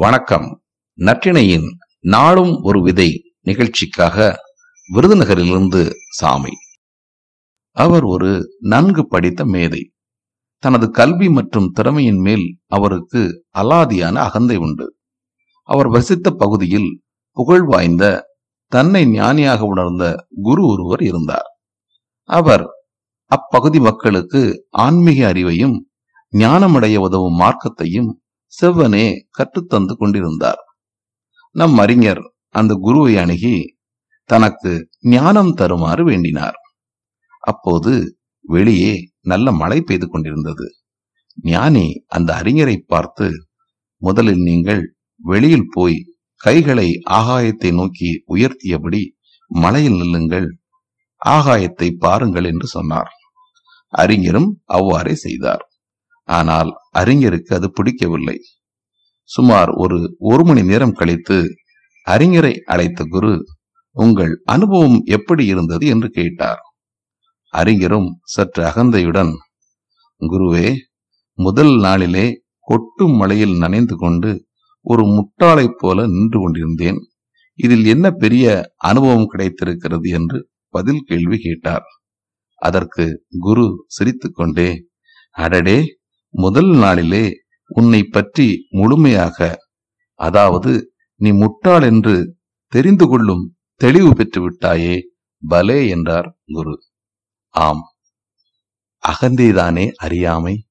வணக்கம். நற்றிணையின் நாளும் ஒரு விதை நிகழ்ச்சிக்காக விருதுநகரிலிருந்து சாமி. அவர் ஒரு நன்கு படித்த மேதை. தனது கல்வி மற்றும் திறமையின் மேல் அவருக்கு அலாதியான அகந்தை உண்டு. அவர் வசித்த பகுதியில் புகழ் வாய்ந்த தன்னை ஞானியாக உணர்ந்த குரு ஒருவர் இருந்தார். அவர் அப்பகுதி மக்களுக்கு ஆன்மீக அறிவையும் ஞானமடைய உதவும் மார்க்கத்தையும் செவ்வனே கற்றுத்தந்து கொண்டிருந்தார். நம் அறிஞர் அந்த குருவை அணுகி தனக்கு ஞானம் தருமாறு வேண்டினார். அப்போது வெளியே நல்ல மழை பெய்து கொண்டிருந்தது. ஞானி அந்த அறிஞரை பார்த்து முதலில் நீங்கள் வெளியில் போய் கைகளை ஆகாயத்தை நோக்கி உயர்த்தியபடி மலையில் நில்லுங்கள். ஆகாயத்தை பாருங்கள் என்று சொன்னார். அறிஞரும் அவ்வாறே செய்தார். ஆனால் அறிஞருக்கு அது பிடிக்கவில்லை. சுமார் ஒரு ஒரு மணி நேரம் கழித்து அறிஞரை அழைத்த குரு உங்கள் அனுபவம் எப்படி இருந்தது? என்று கேட்டார். அறிஞரும் சற்று அகந்தையுடன் குருவே முதல் நாளிலே கொட்டும் மழையில் நனைந்து கொண்டு ஒரு முட்டாளைப் போல நின்று கொண்டிருந்தேன். இதில் என்ன பெரிய அனுபவம் கிடைத்திருக்கிறது? என்று பதில் கேள்வி கேட்டார். அதற்கு குரு சிரித்துக்கொண்டே அடடே முதல் நாளிலே உன்னை பற்றி முழுமையாக அதாவது நீ முட்டாள் என்று தெரிந்து கொள்ளும் தெளிவு பெற்று விட்டாயே பலே என்றார் குரு. ஆம். அகந்தேதானே அறியாமை?